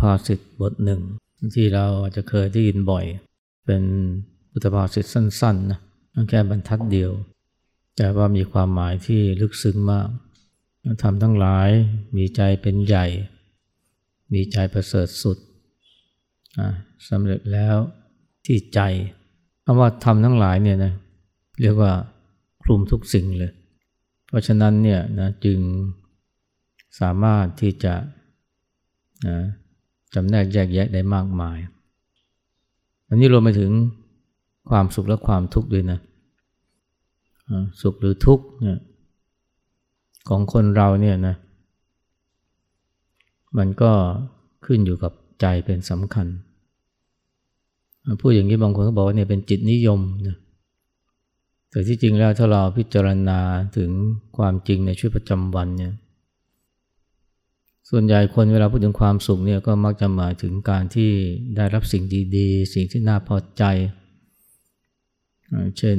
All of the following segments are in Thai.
ภาษิตบทหนึ่ง ที่เราอาจจะเคยได้ยินบ่อย เป็นพุทธภาษิตสั้นๆนะแค่บรรทัดเดียว แต่ว่ามีความหมายที่ลึกซึ้งมากทำทั้งหลายมีใจเป็นใหญ่ มีใจประเสริฐสุดสำเร็จแล้วที่ใจคำว่าทำทั้งหลายเนี่ยนะเรียกว่าคลุมทุกสิ่งเลย เพราะฉะนั้นเนี่ยนะจึงสามารถที่จะนะ จำแนกแยกแยะได้มากมาย อันนี้รวมไปถึงความสุขและความทุกข์ด้วยนะสุขหรือทุกข์เนี่ยของคนเราเนี่ยนะ มันก็ขึ้นอยู่กับใจเป็นสำคัญ พูดอย่างนี้บางคนก็บอกว่าเนี่ยเป็นจิตนิยมนะแต่ที่จริงแล้วถ้าเราพิจารณาถึงความจริงในชีวิตประจำวันเนี่ย ส่วนใหญ่คนเวลาพูดถึงความสุขเนี่ยก็มักจะหมายถึงการที่ได้รับสิ่งดีๆ สิ่งที่น่าพอใจ เช่น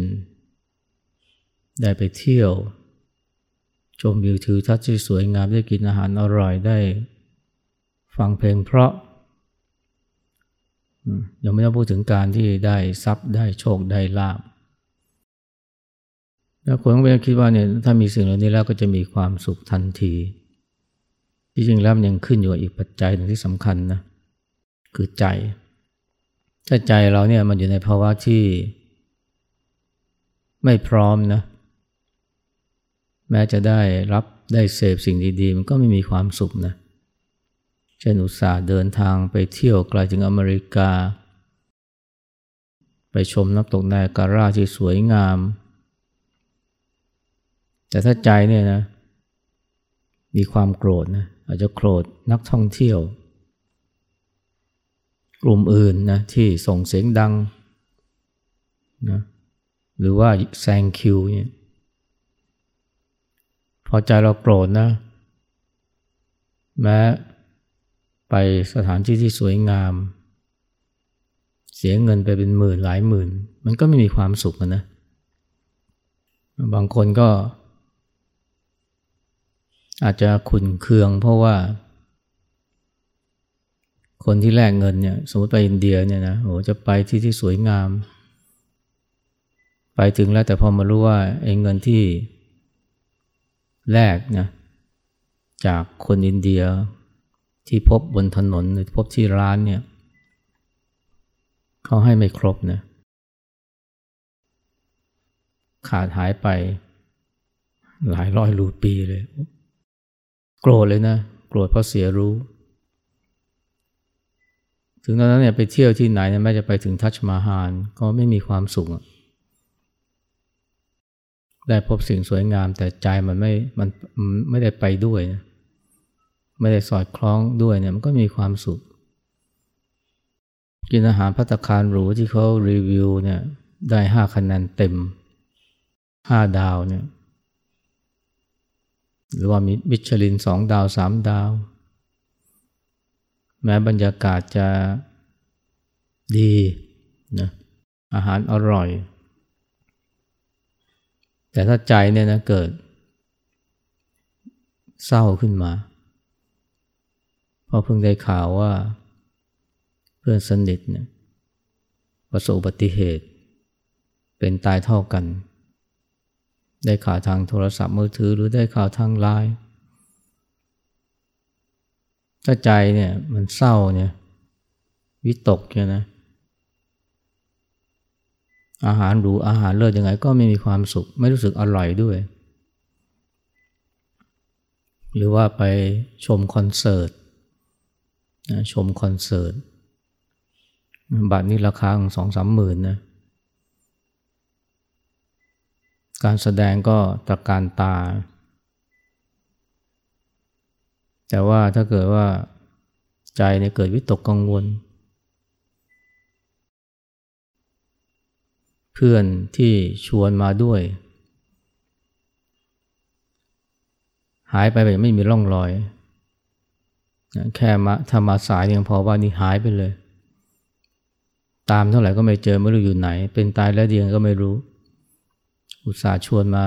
ได้ไปเที่ยว ชมวิวทิวทัศน์ที่สวยงามได้กินอาหารอร่อยได้ฟังเพลงเพราะยังไม่ต้องพูดถึงการที่ได้ทรัพย์ได้โชคได้ลาบแล้วคนก็ไปคิดว่าเนี่ยถ้ามีสิ่งเหล่านี้แล้วก็จะมีความสุขทันที ที่จริงแล้วมันยังขึ้นอยู่อีกปัจจัยหนึ่งที่สำคัญนะคือใจ ถ้าใจเราเนี่ยมันอยู่ในภาวะที่ไม่พร้อมนะ แม้จะได้รับได้เสพสิ่งดีๆ มันก็ไม่มีความสุขนะเช่นอุตส่าห์เดินทางไปเที่ยวไกลถึงอเมริกา ไปชมน้ำตกไนการาที่สวยงาม แต่ถ้าใจเนี่ยนะ มีความโกรธนะ อาจจะโกรธนักท่องเที่ยว กลุ่มอื่นนะที่ส่งเสียงดังนะหรือว่าแซงคิวเนี่ยพอใจเราโกรธนะ แม้ไปสถานที่ที่สวยงาม เสียเงินไปเป็นหมื่นหลายหมื่น มันก็ไม่มีความสุขนะ บางคนก็ อาจจะขุนเคือง เพราะว่า คนที่แลกเงินเนี่ยสมมติไปอินเดียเนี่ยนะโอ้จะไปที่ที่สวยงาม ไปถึงแล้วแต่พอมารู้ว่าไอ้เงินที่แลกนะจากคนอินเดียที่พบบนถนนหรือพบที่ร้านเนี่ยเขาให้ไม่ครบนะขาดหายไปหลายร้อยรูปีเลย โกรธเลยนะ โกรธเพราะเสียรู้ ถึงตอนนั้นเนี่ยไปเที่ยวที่ไหนเนี่ยแม้จะไปถึงทัชมาฮานก็ไม่มีความสุขได้พบสิ่งสวยงามแต่ใจมันไม่มันไม่ได้ไปด้วยนะไม่ได้สอดคล้องด้วยเนี่ยมันก็มีความสุข กินอาหารพัตคารหรูที่เขารีวิวเนี่ยได้ห้าคะแนนเต็มห้าดาวเนี่ย หรือว่ามีมิชลินสองดาวสามดาว แม้บรรยากาศจะดีนะอาหารอร่อย แต่ถ้าใจเนี่ยนะเกิด เศร้าขึ้นมา เพราะเพิ่งได้ข่าวว่า เพื่อนสนิทเนี่ยประสบอุบัติเหตุ เป็นตายเท่ากัน ได้ข่าวทางโทรศัพท์มือถือหรือได้ข่าวทางไลน์ถ้าใจเนี่ยมันเศร้าเนี่ยวิตกเนี่ยนะอาหารหรูอาหารเลิศยังไงก็ไม่มีความสุข ไม่รู้สึกอร่อยด้วย หรือว่าไปชมคอนเสิร์ตชมคอนเสิร์ตบัตรนี้ราคาของสองสามหมื่นนะ การแสดงก็ตะการตา แต่ว่าถ้าเกิดว่าใจเนี่ยเกิดวิตกกังวล เพื่อนที่ชวนมาด้วย หายไปแบบไม่มีร่องรอย แค่มาถ้ามาสายยังพอว่านี่หายไปเลย ตามเท่าไหร่ก็ไม่เจอไม่รู้อยู่ไหน เป็นตายแล้วเดียงก็ไม่รู้ อุตส่าห์ชวนมา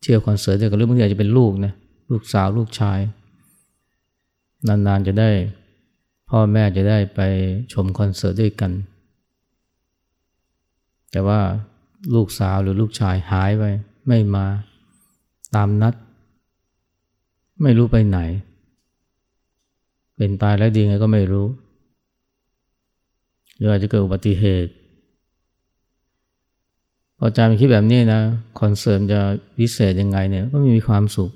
เที่ยวคอนเสิร์ตเดียกันหรือบางทีอาจจะเป็นลูกนะลูกสาวลูกชาย นานๆจะได้ พ่อแม่จะได้ไปชมคอนเสิร์ตด้วยกัน แต่ว่าลูกสาวหรือลูกชายหายไปไม่มาตามนัด ไม่รู้ไปไหน เป็นตายแล้วดีไงก็ไม่รู้หรืออาจจะเกิดอุบัติเหตุ พอใจมันคิดแบบนี้นะคอนเสิร์ตจะพิเศษยังไงเนี่ยก็ไม่มีความสุข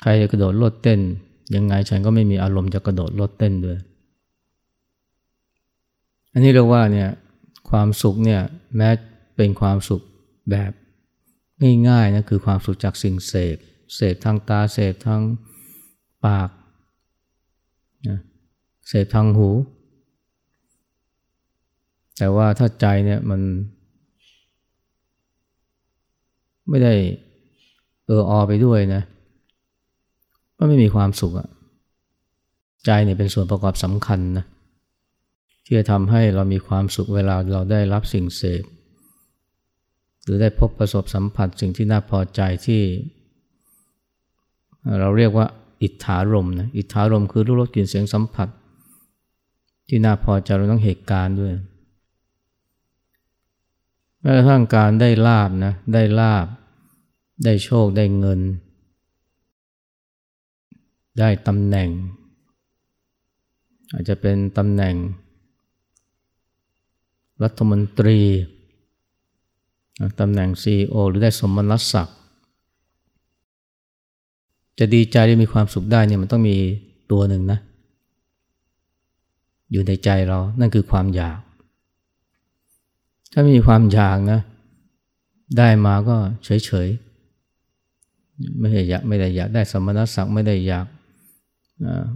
ใครจะกระโดดโลดเต้น ยังไงฉันก็ไม่มีอารมณ์จะกระโดดโลดเต้นด้วย อันนี้เรียกว่าเนี่ยความสุขเนี่ยแม้เป็นความสุขแบบง่ายๆนะคือความสุขจากสิ่งเสพเสพทางตาเสพทางปากนะเสพทางหู แต่ว่าถ้าใจเนี่ยมัน ไม่ได้เอออไปด้วยนะก็ไม่มีความสุขอะใจเนี่ยเป็นส่วนประกอบสำคัญนะที่จะทำให้เรามีความสุขเวลาเราได้รับสิ่งเสพหรือได้พบประสบสัมผัสสิ่งที่น่าพอใจที่ เราเรียกว่าอิทธารมนะอิทธารมคือรูปรสกลิ่นเสียงสัมผัส ที่น่าพอใจเราต้องเหตุการณ์ด้วย ม้กระทั่งการได้ลาบนะได้ลาบ ได้โชคได้เงิน ได้ตำแหน่ง อาจจะเป็นตำแหน่ง รัฐมนตรีตำแหน่ง CEO หรือได้สมณศักดิ์จะดีใจได้มีความสุขได้เนี่ยมันต้องมีตัวหนึ่งนะ อยู่ในใจเรานั่นคือความอยาก ถ้ามีความอยากนะ ได้มาก็เฉยๆ ไม่ได้อยากไม่ได้อยากได้สมณศักดิ์ไม่ได้อยาก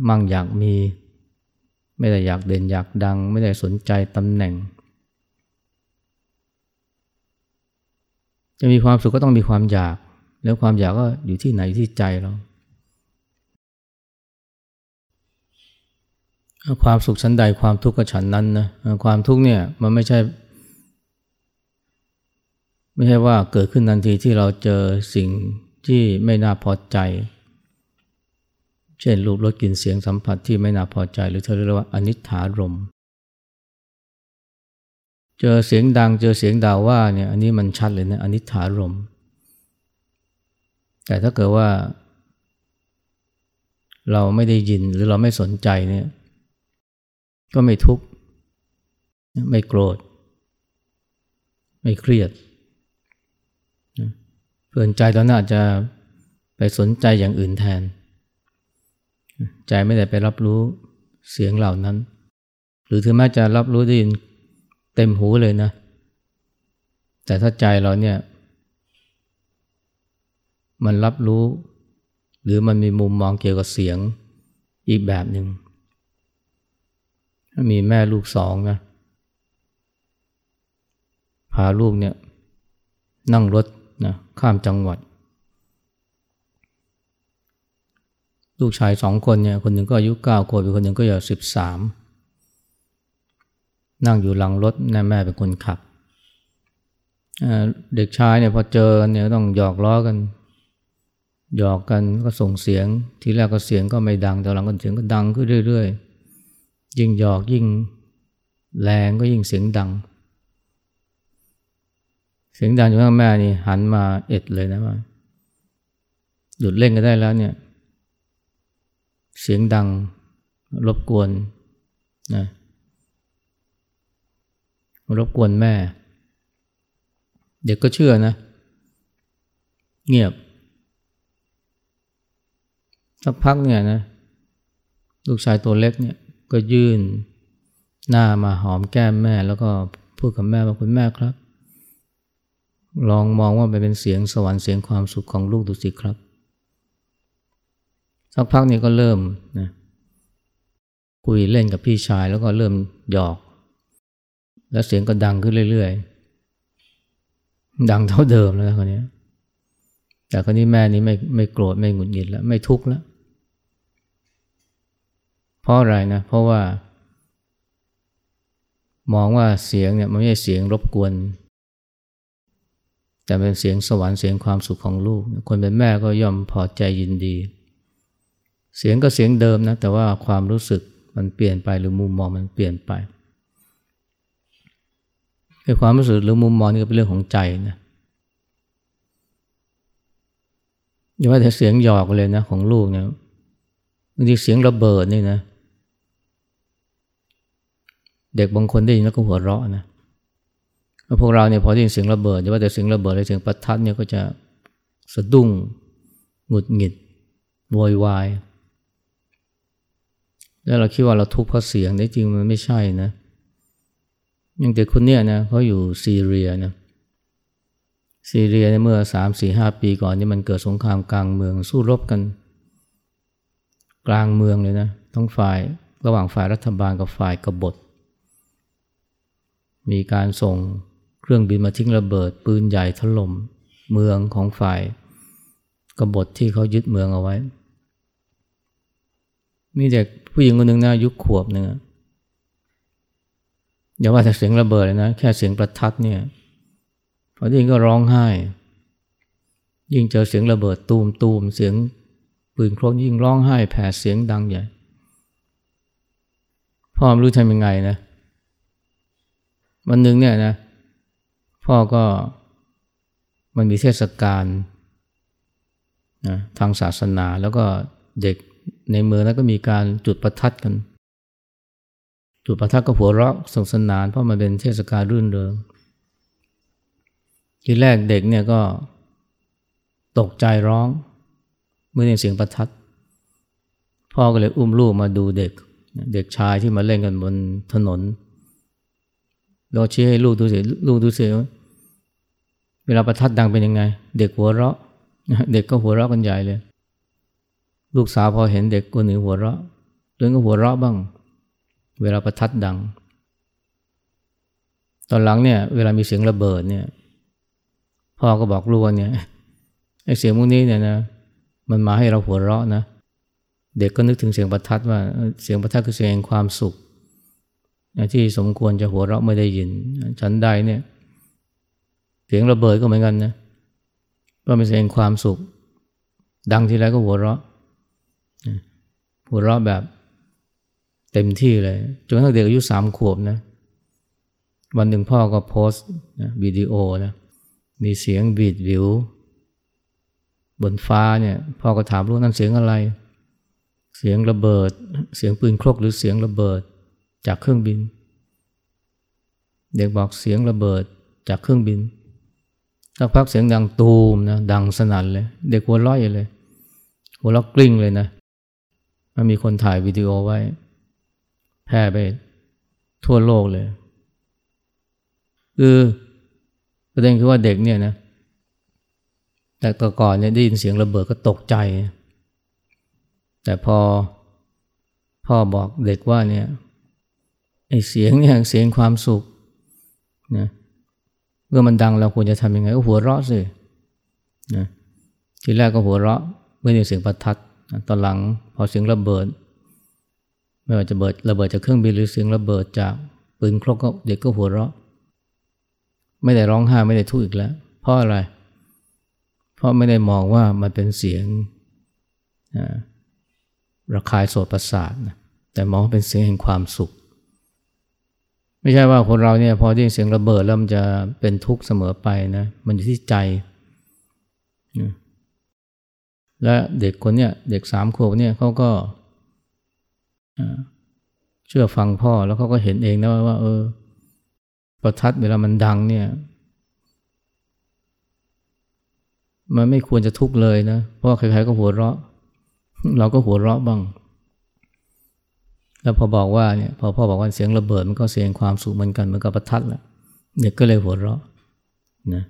มั่งอยากมี ไม่ได้อยากเด่นอยากดัง ไม่ได้สนใจตำแหน่ง จะมีความสุขก็ต้องมีความอยาก แล้วความอยากก็อยู่ที่ไหนที่ใจเราความสุขชั้นใดความทุกข์ก็ฉันนั้นนะความทุกข์เนี่ยมันไม่ใช่ ไม่ใช่ว่าเกิดขึ้นทันทีที่เราเจอสิ่งที่ไม่น่าพอใจ เช่นรูปรสกลิ่นเสียงสัมผัสที่ไม่น่าพอใจ หรือเธอเรียกว่าอนิจฐารม เจอเสียงดังเจอเสียงด่าวว่าเนี่ยอันนี้มันชัดเลยนะอนิจฐารม แต่ถ้าเกิดว่า เราไม่ได้ยินหรือเราไม่สนใจเนี่ยก็ไม่ทุกข์ไม่โกรธ ไม่เครียด เพื่อนใจตอนนั้นอาจจะไปสนใจอย่างอื่นแทน ใจไม่ได้ไปรับรู้เสียงเหล่านั้น หรือถึงแม้จะรับรู้ได้ยินเต็มหูเลยนะ แต่ถ้าใจเราเนี่ย มันรับรู้ หรือมันมีมุมมองเกี่ยวกับเสียงอีกแบบหนึ่งมีแม่ลูกสองนะพาลูกเนี่ยนั่งรถ นะข้ามจังหวัด ลูกชายสองคนเนี่ยคนหนึ่งก็อายุเก้าขวบอีกคนหนึ่งก็อายุสิบสามนั่งอยู่หลังรถแม่แม่เป็นคนขับเด็กชายเนี่ยพอเจอเนี่ยต้องหยอกล้อกัน หยอกกันก็ส่งเสียง ทีแรกก็เสียงก็ไม่ดังแต่หลังก็เสียงก็ดังขึ้นเรื่อย ๆ ยิ่งหยอกยิ่งแรงก็ยิ่งเสียงดัง สียงดังอยู่ข้างแม่นี่หันมาเอ็ดเลยนะว่าหยุดเล่นก็ได้แล้วเนี่ย เสียงดังรบกวนนะรบกวนแม่ เด็กก็เชื่อนะ เงียบสักพักเนี่ยนะ ลูกชายตัวเล็กเนี่ยก็ยื่นหน้ามาหอมแก้มแม่ แล้วก็พูดกับแม่ว่าคุณแม่ครับ ลองมองว่ามันเป็นเสียงสวรรค์เสียงความสุขของลูกดูสิครับ สักพักนี้ก็เริ่มนะคุยเล่นกับพี่ชายแล้วก็เริ่มหยอก แล้วเสียงก็ดังขึ้นเรื่อยๆ ดังเท่าเดิมแล้วคนนี้แต่คนนี้แม่นี้ไม่ไม่โกรธไม่หงุดหงิดแล้วไม่ทุกข์แล้ว เพราะอะไรนะ เพราะว่า มองว่าเสียงเนี่ยมันไม่ใช่เสียงรบกวน แต่เป็นเสียงสวรรค์เสียงความสุขของลูก คนเป็นแม่ก็ย่อมพอใจยินดี เสียงก็เสียงเดิมนะแต่ว่าความรู้สึกมันเปลี่ยนไปหรือมุมมองมันเปลี่ยนไปไอ้ความรู้สึกหรือมุมมองนี่ก็เป็นเรื่องของใจนะอย่าว่าแต่เสียงหยอกเลยนะของลูกเนี่ยบางทีเสียงระเบิดนี่นะ เด็กบางคนได้ยินแล้วก็หัวเราะนะ พวกเราเนี่ยพอได้ยินเสียงระเบิดอย่าว่าแต่เสียงระเบิดเลยเสียงประทัดเนี่ยก็จะสะดุ้งหงุดหงิดโวยวาย แล้วเราคิดว่าเราทุกข์เพราะเสียงแต่จริงมันไม่ใช่นะอย่างเด็กคนเนี้ยนะเขาอยู่ซีเรียนะซีเรียในเมื่อสามสี่ห้าปีก่อนนี่มันเกิดสงครามกลางเมืองสู้รบกัน กลางเมืองเลยนะทั้งฝ่ายระหว่างฝ่ายรัฐบาลกับฝ่ายกบฏ มีการส่ง ครื่องบินมาทิ้งระเบิดปืนใหญ่ถล่มเมืองของฝ่ายกบฏที่เขายึดเมืองเอาไว้ มีเด็กผู้หญิงคนหนึ่งนะอายุขวบหนึ่งอย่าว่าแต่เสียงระเบิดเลยนะ แค่เสียงประทัดเนี่ยพอได้ยินก็ร้องไห้ ยิ่งเจอเสียงระเบิดตูมตูมเสียงปืนโครกยิ่งร้องไห้ แผ่เสียงดังใหญ่พ่อไม่รู้ทำยังไงนะ วันหนึ่งเนี่ยนะ พ่อก็มันมีเทศกาลนะทางศาสนาแล้วก็เด็กในเมืองแล้วก็มีการจุดประทัดกัน จุดประทัดก็หัวเราะสนุกสนานเพราะมันเป็นเทศกาลรื่นเริงทีแรกเด็กเนี่ยก็ตกใจร้องเมื่อได้เสียงประทัด พ่อก็เลยอุ้มลูกมาดูเด็ก เด็กชายที่มาเล่นกันบนถนนเราชี้ให้ลูกดูสิลูกดูสิ วลาประทัดดังเป็นยังไง เด็กหัวเราะเด็กก็หัวเราะกันใหญ่เลย ลูกสาวพอเห็นเด็กคนหนึ่งหัวเราะตัวเองก็หัวเราะบ้าง เวลาประทัดดัง ตอนหลังเนี่ย เวลามีเสียงระเบิดเนี่ยพ่อก็บอกลูกว่าเนี่ยไอ้เสียงพวกนี้เนี่ยนะมันมาให้เราหัวเราะนะ เด็กก็นึกถึงเสียงประทัดว่าเสียงประทัดคือเสียงความสุขที่สมควรจะหัวเราะไม่ได้ยินฉันใดเนี่ย เสียงระเบิดก็เหมือนกันนะก็เป็นเสียงความสุข ดังทีไรก็หัวเราะหัวเราะแบบเต็มที่เลยจนกระทั่งเด็กอายุสามขวบนะ วันหนึ่งพ่อก็โพสต์วิดีโอนะมีเสียงบีดวิว บนฟ้าเนี่ย พ่อก็ถามลูกนั่นเสียงอะไร เสียงระเบิด เสียงปืนครกหรือเสียงระเบิดจากเครื่องบิน เด็กบอกเสียงระเบิดจากเครื่องบิน สักพักเสียงดังตูมนะดังสนั่นเลย เด็กหัวเราะเลย หัวเราะกลิ้งเลยนะ มันมีคนถ่ายวิดีโอไว้ แพร่ไปทั่วโลกเลย คือประเด็นคือว่าเด็กเนี่ยนะแต่ก่อนเนี่ยได้ยินเสียงระเบิดก็ตกใจ แต่พอพ่อบอกเด็กว่าเนี่ยไอ้เสียงเนี่ยเสียงความสุขนะเเมื่อมันดังเราควรจะทำยังไงก็หัวเราะสินะทีแรกก็หัวเราะเมื่อได้เสียงประทัดตอนหลังพอเสียงระเบิด ไม่ว่าจะเบิดระเบิดจากเครื่องบินหรือเสียงระเบิดจากปืนครกก็เด็กก็หัวเราะ ไม่ได้ร้องไห้ไม่ได้ทุกข์อีกแล้ว เพราะอะไร เพราะไม่ได้มองว่ามันเป็นเสียงระคายโสดประสาทนะแต่มองเป็นเสียงแห่งความสุข ไม่ใช่ว่าคนเราเนี่ยพอได้ยินเสียงระเบิดแล้วมันจะเป็นทุกข์เสมอไปนะมันอยู่ที่ใจ และเด็กคนเนี้ยเด็กสามขวบเนี่ยเขาก็เชื่อฟังพ่อแล้วเขาก็เห็นเองนะว่า เออ ประทัดเวลามันดังเนี่ย มันไม่ควรจะทุกข์เลยนะเพราะใครๆก็หัวเราะ เราก็หัวเราะบ้าง แล้วพอบอกว่าเนี่ยพอพ่อบอกว่าเสียงระเบิดมันก็เสียงความสุขเหมือนกันเหมือนกับประทัดแหละเด็กก็เลยหัวเราะนะ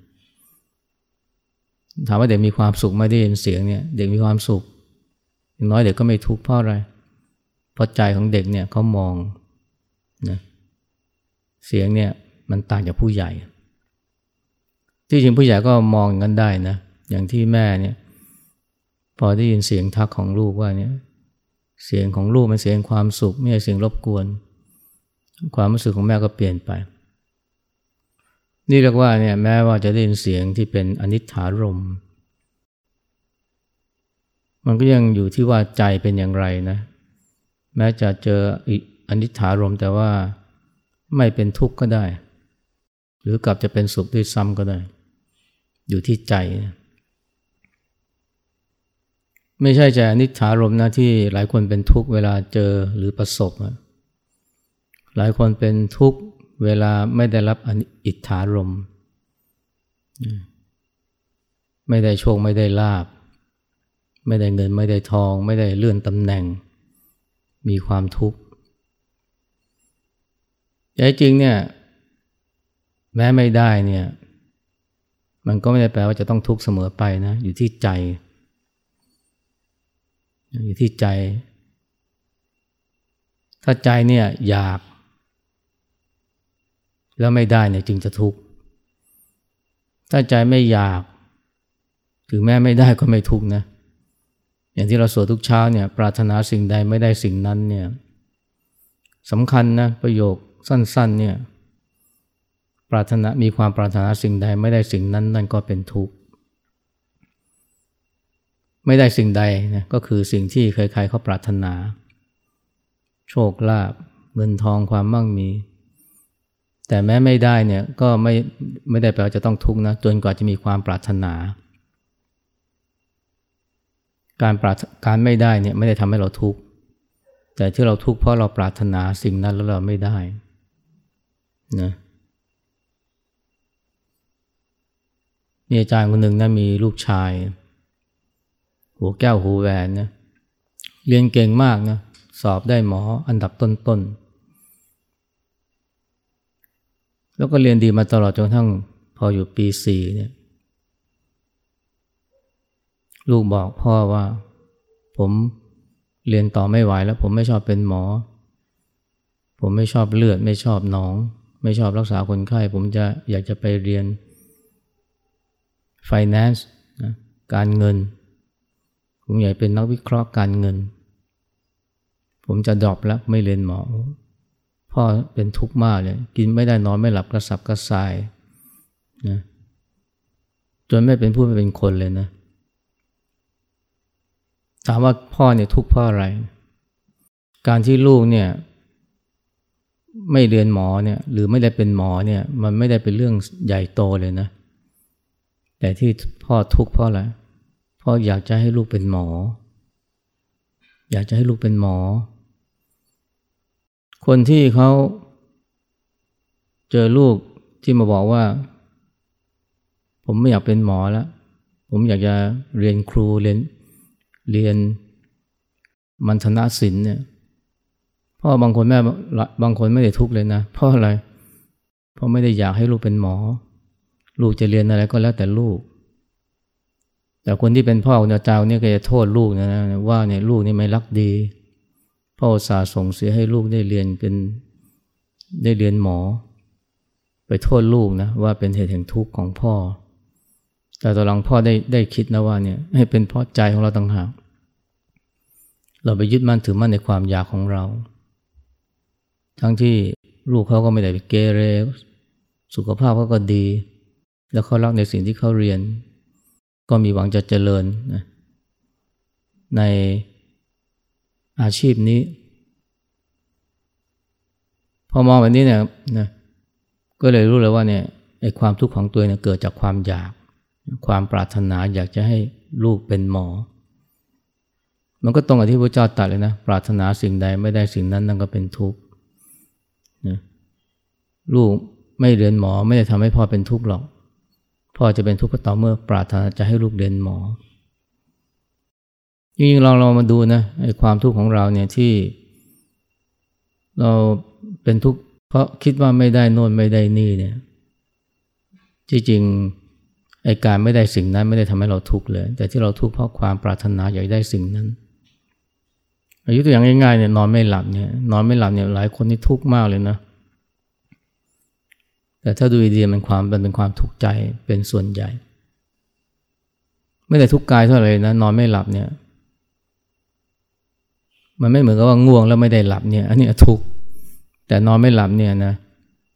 ถามว่าเด็กมีความสุขไม่ได้ยินเสียงเนี่ยเด็กมีความสุขอย่างน้อยเด็กก็ไม่ทุกข์เพราะอะไรเพราะใจของเด็กเนี่ยเขามองนะเสียงเนี่ยมันต่างจากผู้ใหญ่ ที่จริงผู้ใหญ่ก็มองอย่างนั้นได้นะอย่างที่แม่เนี่ยพอได้ยินเสียงทักของลูกว่าเนี่ย เสียงของลูกเป็นเสียงความสุข ไม่ใช่เสียงรบกวน ความรู้สึกของแม่ก็เปลี่ยนไป นี่เรียกว่าเนี่ยแม้ว่าจะได้ยินเสียงที่เป็นอนิจฐารมมันก็ยังอยู่ที่ว่าใจเป็นอย่างไรนะ แม้จะเจออนิจฐารมแต่ว่าไม่เป็นทุกข์ก็ได้ หรือกลับจะเป็นสุขด้วยซ้ำก็ได้ อยู่ที่ใจ ไม่ใช่ใจอนิจฐารมนะที่หลายคนเป็นทุกข์เวลาเจอหรือประสบ หลายคนเป็นทุกข์เวลาไม่ได้รับอิทธารม ไม่ได้โชคไม่ได้ลาบ ไม่ได้เงินไม่ได้ทอง ไม่ได้เลื่อนตำแหน่ง มีความทุกข์แต่จริงเนี่ยแม้ไม่ได้เนี่ยมันก็ไม่ได้แปลว่าจะต้องทุกข์เสมอไปนะอยู่ที่ใจ อยู่ที่ใจ ถ้าใจเนี่ยอยาก แล้วไม่ได้เนี่ยจึงจะทุกข์ถ้าใจไม่อยาก ถึงแม้ไม่ได้ก็ไม่ทุกข์นะอย่างที่เราสวดทุกเช้าเนี่ยปรารถนาสิ่งใดไม่ได้สิ่งนั้นเนี่ยสำคัญนะประโยคสั้น ๆเนี่ยปรารถนามีความปรารถนาสิ่งใดไม่ได้สิ่งนั้นนั่นก็เป็นทุกข์ ไม่ได้สิ่งใดนะก็คือสิ่งที่ใครๆเขาปรารถนา โชคลาภเงินทองความมั่งมี แต่แม้ไม่ได้เนี่ยก็ไม่ไม่ได้แปลว่าจะต้องทุกข์นะจนกว่าจะมีความปรารถนา การปรารการไม่ได้เนี่ยไม่ได้ทำให้เราทุกข์แต่ที่เราทุกข์เพราะเราปรารถนาสิ่งนั้นแล้วเราไม่ได้นะมีอาจารย์คนหนึ่งนะมีลูกชาย หัวแก้วหูแหวนนะเรียนเก่งมากนะสอบได้หมออันดับต้นๆ แล้วก็เรียนดีมาตลอดจนทั้งพออยู่ปีสี่เนี่ยลูกบอกพ่อว่า ผมเรียนต่อไม่ไหวแล้ว ผมไม่ชอบเป็นหมอ ผมไม่ชอบเลือด ไม่ชอบหนอง ไม่ชอบรักษาคนไข้ ผมจะอยากจะไปเรียน finance นะการเงิน ผมอยากเป็นนักวิเคราะห์การเงิน ผมจะดรอปแล้วไม่เรียนหมอ พ่อเป็นทุกข์มากเลย กินไม่ได้นอนไม่หลับกระสับกระส่ายนะจนไม่เป็นผู้ไม่เป็นคนเลยนะ ถามว่าพ่อเนี่ยทุกข์เพราะอะไร การที่ลูกเนี่ย ไม่เรียนหมอเนี่ย หรือไม่ได้เป็นหมอเนี่ย มันไม่ได้เป็นเรื่องใหญ่โตเลยนะ แต่ที่พ่อทุกข์เพราะอะไร พ่ออยากจะให้ลูกเป็นหมอ อยากจะให้ลูกเป็นหมอ คนที่เขาเจอลูกที่มาบอกว่า ผมไม่อยากเป็นหมอแล้ว ผมอยากจะเรียนครูเรียนเรียนมันธนศิลป์เนี่ยพ่อบางคนแม่บางคนไม่ได้ทุกข์เลยนะเพราะอะไร เพราะไม่ได้อยากให้ลูกเป็นหมอ ลูกจะเรียนอะไรก็แล้วแต่ลูก แต่คนที่เป็นพ่อเนี่ยเจ้าเนี่ยก็จะโทษลูกนะว่าเนี่ยลูกนี่ไม่รักดีพ่อสาส่งเสียให้ลูกได้เรียนเป็นได้เรียนหมอ ไปโทษลูกนะว่าเป็นเหตุแห่งทุกข์ของพ่อ แต่ตอนหลังพ่อได้ได้คิดนะว่าเนี่ยให้เป็นเพราะใจของเราต่างหากเราไปยึดมั่นถือมั่นในความอยากของเรา ทั้งที่ลูกเขาก็ไม่ได้เกเร สุขภาพเขาก็ดี แล้วเขารักในสิ่งที่เขาเรียน ก็มีหวังจะเจริญนะในอาชีพนี้ พอมองแบบนี้เนี่ยนะก็เลยรู้เลยว่าเนี่ยไอ้ความทุกข์ของตัวเนี่ยเกิดจากความอยาก ความปรารถนาอยากจะให้ลูกเป็นหมอ มันก็ตรงกับที่พระเจ้าตรัสเลยนะ ปรารถนาสิ่งใดไม่ได้สิ่งนั้นนั่นก็เป็นทุกข์นะลูกไม่เรียนหมอไม่ได้ทำให้พ่อเป็นทุกข์หรอก พ่อจะเป็นทุกข์ก็ต่อเมื่อปรารถนาจะให้ลูกเรียนหมอยิ่งลองเรามาดูนะไอ้ความทุกข์ของเราเนี่ยที่เราเป็นทุกข์เพราะคิดว่าไม่ได้โน่นไม่ได้นี่เนี่ยจริงๆไอ้การไม่ได้สิ่งนั้นไม่ได้ทำให้เราทุกข์เลย แต่ที่เราทุกข์เพราะความปรารถนาอยากได้สิ่งนั้นอายุตัวอย่างง่ายๆเนี่ยนอนไม่หลับเนี่ยนอนไม่หลับเนี่ยหลายคนนี่ทุกข์มากเลยนะ แต่ถ้าดูดีๆมันความมันเป็นความทุกข์ใจเป็นส่วนใหญ่ ไม่ได้ทุกข์กายเท่าไหร่นะนอนไม่หลับเนี่ย มันไม่เหมือนกับว่าง่วงแล้วไม่ได้หลับเนี่ย อันนี้ทุกข์แต่นอนไม่หลับเนี่ยนะ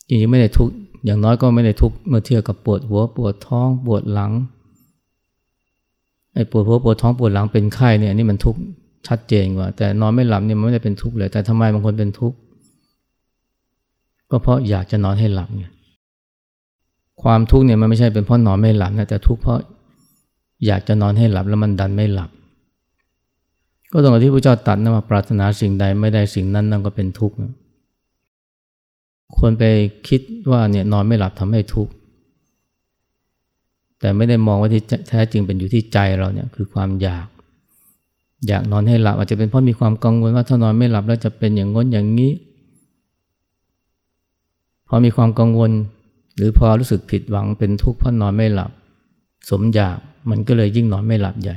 จริงๆไม่ได้ทุกข์อย่างน้อยก็ไม่ได้ทุกข์เมื่อเทียบกับปวดหัวปวดท้องปวดหลังไอ้ปวดหัวปวดท้องปวดหลังเป็นไข้เนี่ยนี่มันทุกข์ชัดเจนกว่า แต่นอนไม่หลับเนี่ยมันไม่ได้เป็นทุกข์เลย แต่ทำไมบางคนเป็นทุกข์ก็เพราะอยากจะนอนให้หลับไง ความทุกข์เนี่ยมันไม่ใช่เป็นเพราะนอนไม่หลับนะแต่ทุกข์เพราะอยากจะนอนให้หลับแล้วมันดันไม่หลับ ก็ตรงกับที่พระเจ้าตัดนะว่าปรารถนาสิ่งใดไม่ได้สิ่งนั้นนั่นก็เป็นทุกข์คนไปคิดว่าเนี่ยนอนไม่หลับทำให้ทุกข์แต่ไม่ได้มองว่าที่แท้จริงเป็นอยู่ที่ใจเราเนี่ยคือความอยาก อยากนอนให้หลับอาจจะเป็นเพราะมีความกังวลว่าถ้านอนไม่หลับแล้วจะเป็นอย่างง้นอย่างนี้พอมีความกังวล หรือพอรู้สึกผิดหวังเป็นทุกข์เพราะนอนไม่หลับ สมอยากมันก็เลยยิ่งนอนไม่หลับใหญ่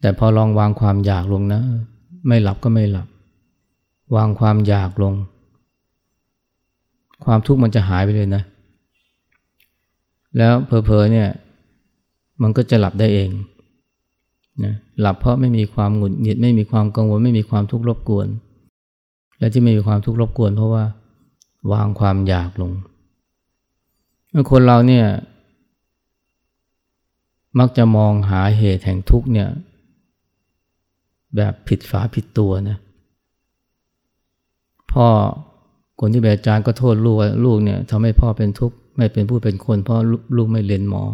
แต่พอลองวางความอยากลงนะ ไม่หลับก็ไม่หลับ วางความอยากลง ความทุกข์มันจะหายไปเลยนะ แล้วเพอๆเนี่ย มันก็จะหลับได้เองนะหลับเพราะไม่มีความหงุดหงิดไม่มีความกังวลไม่มีความทุกข์รบกวน และที่ไม่มีความทุกข์รบกวน เพราะว่า วางความอยากลงคนเราเนี่ย มักจะมองหาเหตุแห่งทุกเนี่ย แบบผิดฝาผิดตัวนะพ่อคนที่เป็นอาจารย์ก็โทษลูกลูกเนี่ยทำให้พ่อเป็นทุกข์ไม่เป็นผู้เป็นคนเพราะลูกไม่เรียนหมอ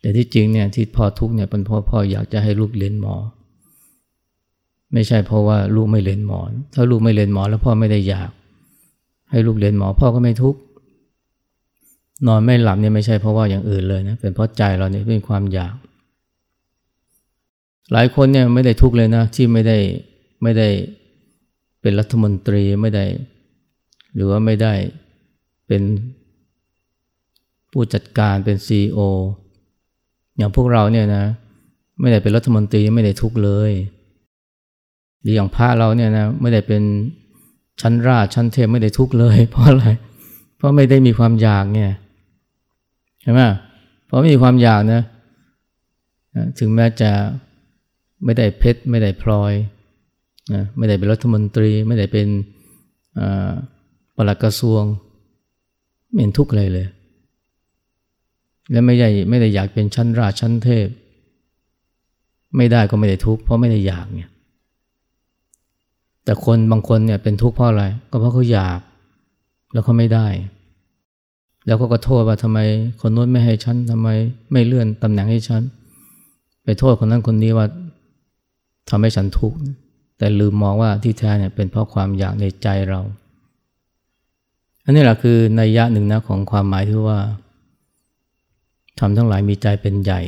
แต่ที่จริงเนี่ยที่พ่อทุกข์เนี่ยเป็นเพราะพ่ออยากจะให้ลูกเรียนหมอ ไม่ใช่เพราะว่าลูกไม่เรียนหมอ ถ้าลูกไม่เรียนหมอแล้วพ่อไม่ได้อยาก ให้ลูกเรียนหมอพ่อก็ไม่ทุกข์นอนไม่หลับเนี่ยไม่ใช่เพราะว่าอย่างอื่นเลยนะเป็นเพราะใจเราเนี่ยเป็นความอยาก หลายคนเนี่ยไม่ได้ทุกข์เลยนะที่ไม่ได้ไม่ได้เป็นรัฐมนตรีไม่ได้ หรือว่าไม่ได้เป็นผู้จัดการเป็นซีออย่างพวกเราเนี่ยนะ ไม่ได้เป็นรัฐมนตรีไม่ได้ทุกข์เลย หรืออย่างพระเราเนี่ยนะไม่ได้เป็น ชั้นราชชั้นเทพไม่ได้ทุกข์เลย เพราะอะไร เพราะไม่ได้มีความอยากเนี่ยใช่ไหมเพราะไม่มีความอยากนะถึงแม้จะไม่ได้เพชรไม่ได้พลอยนะไม่ได้เป็นรัฐมนตรี ไม่ได้เป็นปลัดกระทรวงไม่เห็นทุกข์เลยเลย และไม่ได้ไม่ได้อยากเป็นชั้นราชชั้นเทพ ไม่ได้ก็ไม่ได้ทุกข์เพราะไม่ได้อยากเนี่ย แต่คนบางคนเนี่ยเป็นทุกข์เพราะอะไร ก็เพราะเขาอยากแล้วเขาไม่ได้ แล้วก็ก็โทษว่าทำไมคนนู้นไม่ให้ฉันทำไมไม่เลื่อนตำแหน่งให้ฉัน ไปโทษคนนั้นคนนี้ว่าทำให้ฉันทุกข์แต่ลืมมองว่าที่แท้เนี่ยเป็นเพราะความอยากในใจเรา อันนี้แหละคือในยะหนึ่งนะของความหมายที่ว่าทำทั้งหลายมีใจเป็นใหญ่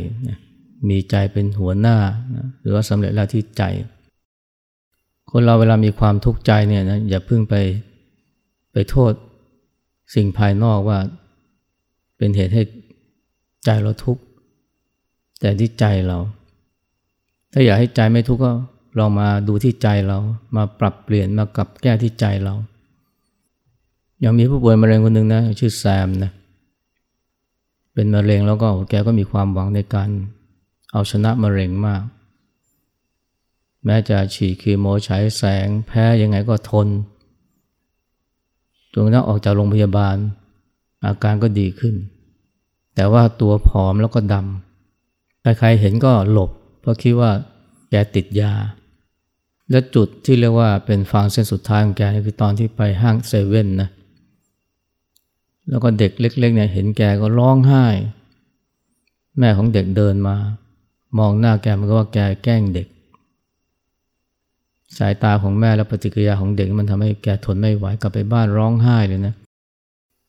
มีใจเป็นหัวหน้า หรือว่าสำเร็จแล้วที่ใจ คนเราเวลามีความทุกข์ใจเนี่ยนะอย่าเพิ่งไปไปโทษสิ่งภายนอกว่าเป็นเหตุให้ใจเราทุกข์แต่ที่ใจเรา ถ้าอยากให้ใจไม่ทุกข์ก็เรามาดูที่ใจเรา มาปรับเปลี่ยนมากลับแก้ที่ใจเราอย่างมีผู้ป่วยมะเร็งคนหนึ่งนะชื่อแซมนะเป็นมะเร็งแล้วก็แกก็มีความหวังในการเอาชนะมะเร็งมาก แม้จะฉีดคีโมฉายแสงแพ้ยังไงก็ทนจนกระทั่งออกจากโรงพยาบาล อาการก็ดีขึ้น แต่ว่าตัวผอมแล้วก็ดำ ใครๆเห็นก็หลบ เพราะคิดว่าแกติดยา และจุดที่เรียกว่าเป็นฟางเส้นสุดท้ายของแกคือตอนที่ไปห้างเซเว่นนะ แล้วก็เด็กเล็กๆเนี่ยเห็นแกก็ร้องไห้ แม่ของเด็กเดินมา มองหน้าแกมันก็ว่าแกแกล้งเด็ก สายตาของแม่และปฏิกิริยาของเด็กมันทำให้แกทนไม่ไหวกลับไปบ้านร้องไห้เลยนะ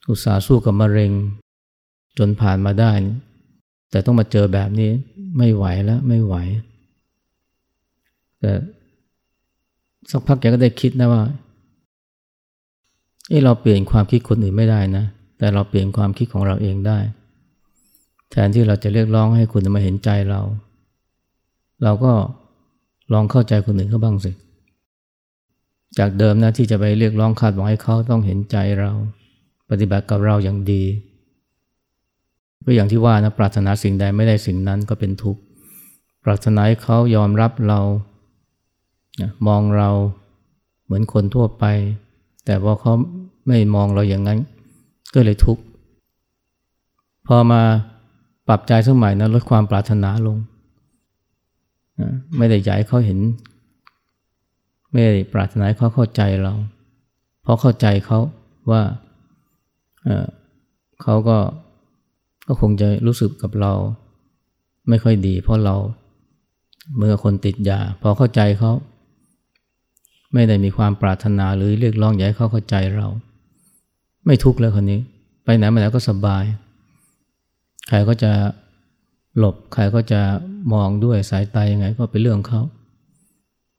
อุตส่าห์สู้กับมะเร็ง จนผ่านมาได้ แต่ต้องมาเจอแบบนี้ไม่ไหวแล้วไม่ไหว แต่สักพักแกก็ได้คิดนะว่าเออเราเปลี่ยนความคิดคนอื่นไม่ได้นะ แต่เราเปลี่ยนความคิดของเราเองได้ แทนที่เราจะเรียกร้องให้คุณมาเห็นใจเรา เราก็ลองเข้าใจคนอื่นเขาบ้างสิ จากเดิมนะที่จะไปเรียกร้องคาดหวังให้เขาต้องเห็นใจเราปฏิบัติกับเราอย่างดีก็อย่างที่ว่านะปรารถนาสิ่งใดไม่ได้สิ่งนั้นก็เป็นทุกข์ปรารถนาให้เขายอมรับเรามองเราเหมือนคนทั่วไป แต่พอเขาไม่มองเราอย่างนั้น ก็เลยทุกข์พอมาปรับใจสมัยนะลดความปรารถนาลงไม่ได้อยากให้เขาเห็น ไม่ได้ปรารถนาเขาเข้าใจเรา เพราะเข้าใจเขาว่าเขาก็ก็คงจะรู้สึกกับเรา ไม่ค่อยดี เพราะเราเมื่อคนติดยาพอเข้าใจเขาไม่ได้มีความปรารถนาหรือเรียกร้องอยากให้เขาเข้าใจเรา ไม่ทุกข์แล้วคนนี้ ไปไหนมาไหนก็สบาย ใครก็จะหลบ ใครก็จะมองด้วยสายตายังไง ก็เป็นเรื่องเขา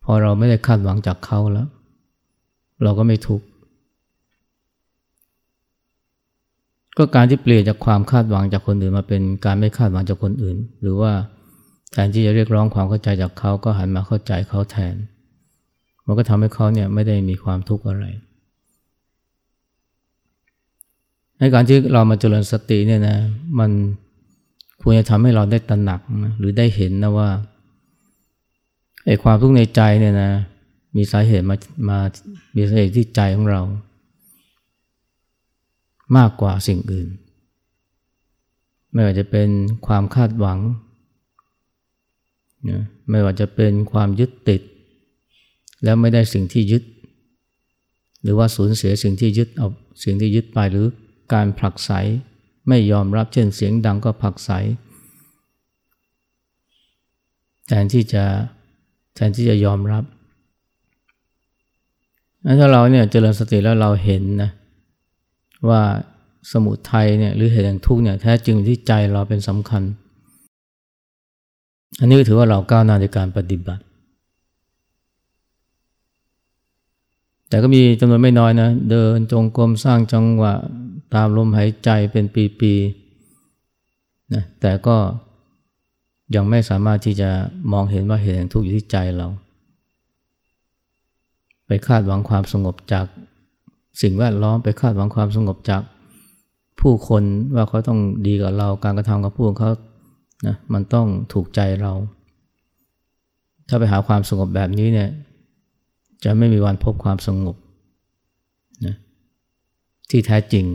พอเราไม่ได้คาดหวังจากเขาแล้ว เราก็ไม่ทุกข์ก็การที่เปลี่ยนจากความคาดหวังจากคนอื่นมาเป็นการไม่คาดหวังจากคนอื่น หรือว่าแทนที่จะเรียกร้องความเข้าใจจากเขาก็หันมาเข้าใจเขาแทน มันก็ทำให้เขาเนี่ยไม่ได้มีความทุกข์อะไรในการที่เรามาเจริญสติเนี่ยนะมันควรจะทำให้เราได้ตระหนักนะหรือได้เห็นนะว่า ไอ้ความทุกข์ในใจเนี่ยนะ มีสาเหตุมามามีสาเหตุที่ใจของเรา มากกว่าสิ่งอื่น ไม่ว่าจะเป็นความคาดหวังไม่ว่าจะเป็นความยึดติด แล้วไม่ได้สิ่งที่ยึด หรือว่าสูญเสียสิ่งที่ยึดเอาสิ่งที่ยึดไปหรือการผลักไสไม่ยอมรับเช่นเสียงดังก็ผลักไสแทนที่จะ แทนที่จะยอมรับถ้าเราเนี่ยเจริญสติแล้วเราเห็นนะว่าสมุทัยเนี่ยหรือเหตุแห่งทุกข์เนี่ยแท้จริงที่ใจเราเป็นสำคัญ อันนี้ถือว่าเราก้าวหน้าในการปฏิบัติ แต่ก็มีจำนวนไม่น้อยนะ เดินจงกรมสร้างจังหวะตามลมหายใจเป็นปีๆนะแต่ก็ ยังไม่สามารถที่จะมองเห็นว่าเหตุแห่งทุกข์อยู่ที่ใจเรา ไปคาดหวังความสงบจากสิ่งแวดล้อมไปคาดหวังความสงบจากผู้คนว่าเขาต้องดีกับเราการกระทำกับผู้เขานะมันต้องถูกใจเรา ถ้าไปหาความสงบแบบนี้เนี่ยจะไม่มีวันพบความสงบนะที่แท้จริง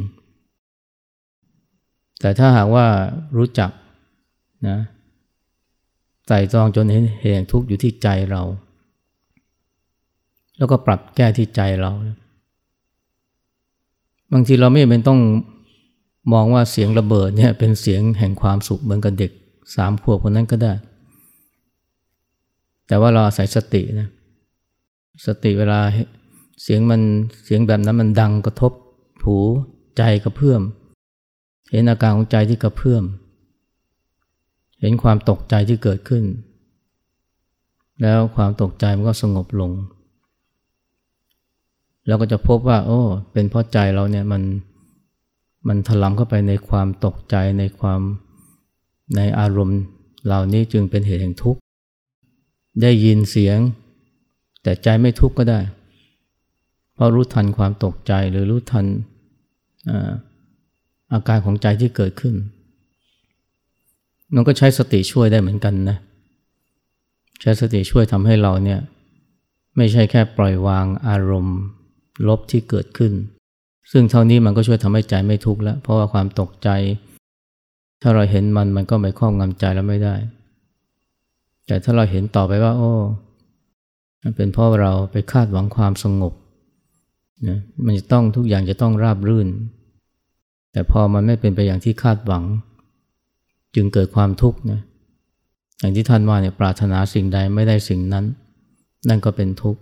แต่ถ้าหากว่ารู้จักนะ ใส่จองจนเห็นเหตุทุกข์อยู่ที่ใจเรา แล้วก็ปรับแก้ที่ใจเรา บางทีเราไม่เป็นต้องมองว่าเสียงระเบิดเนี่ยเป็นเสียงแห่งความสุขเหมือนกับเด็กสามขวบคนนั้นก็ได้ แต่ว่าเราอาศัยสตินะสติเวลาเสียงมันเสียงแบบนั้นมันดังกระทบหูใจกระเพื่อม เห็นอาการของใจที่กระเพื่อม เห็นความตกใจที่เกิดขึ้น แล้วความตกใจมันก็สงบลงเราก็จะพบว่า โอ้ เป็นเพราะใจเราเนี่ยมันมันถลำเข้าไปในความตกใจในความในอารมณ์เหล่านี้จึงเป็นเหตุแห่งทุกข์ ได้ยินเสียง แต่ใจไม่ทุกข์ก็ได้ เพราะรู้ทันความตกใจหรือรู้ทันอาอาการของใจที่เกิดขึ้น มันก็ใช้สติช่วยได้เหมือนกันนะ ใช้สติช่วยทำให้เราเนี่ยไม่ใช่แค่ปล่อยวางอารมณ์ ลบที่เกิดขึ้น ซึ่งเท่านี้มันก็ช่วยทำให้ใจไม่ทุกข์แล้ว เพราะว่าความตกใจ ถ้าเราเห็นมันมันก็ไม่ครอบงำใจแล้วไม่ได้ แต่ถ้าเราเห็นต่อไปว่า โอ้มันเป็นเพราะเราไปคาดหวังความสงบนะมันจะต้องทุกอย่างจะต้องราบรื่น แต่พอมันไม่เป็นไปอย่างที่คาดหวัง จึงเกิดความทุกข์นะอย่างที่ท่านว่าเนี่ยปรารถนาสิ่งใดไม่ได้สิ่งนั้น นั่นก็เป็นทุกข์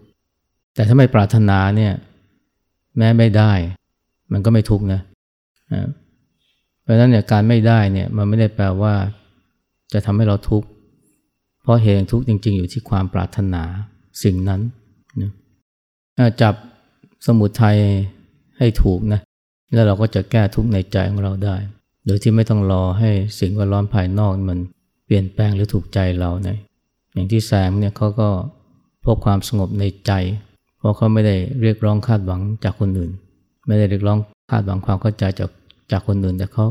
แต่ถ้าไม่ปรารถนาเนี่ยแม้ไม่ได้ มันก็ไม่ทุกข์นะเพราะฉะนั้นเนี่ยการไม่ได้เนี่ยมันไม่ได้แปลว่า จะทำให้เราทุกข์เพราะเหตุทุกข์จริง ๆ อยู่ที่ความปรารถนาสิ่งนั้นนะจับสมุทัยให้ถูกนะแล้วเราก็จะแก้ทุกข์ในใจของเราได้ โดยที่ไม่ต้องรอให้สิ่งแวดล้อมภายนอกมันเปลี่ยนแปลงหรือถูกใจเราเนะอย่างที่แซมเนี่ยเขาก็พบความสงบในใจ เพราะเขาไม่ได้เรียกร้องคาดหวังจากคนอื่น ไม่ได้เรียกร้องคาดหวังความเข้าใจจากจากคนอื่นแต่เขา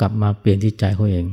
กลับมาเปลี่ยนที่ใจเขาเอง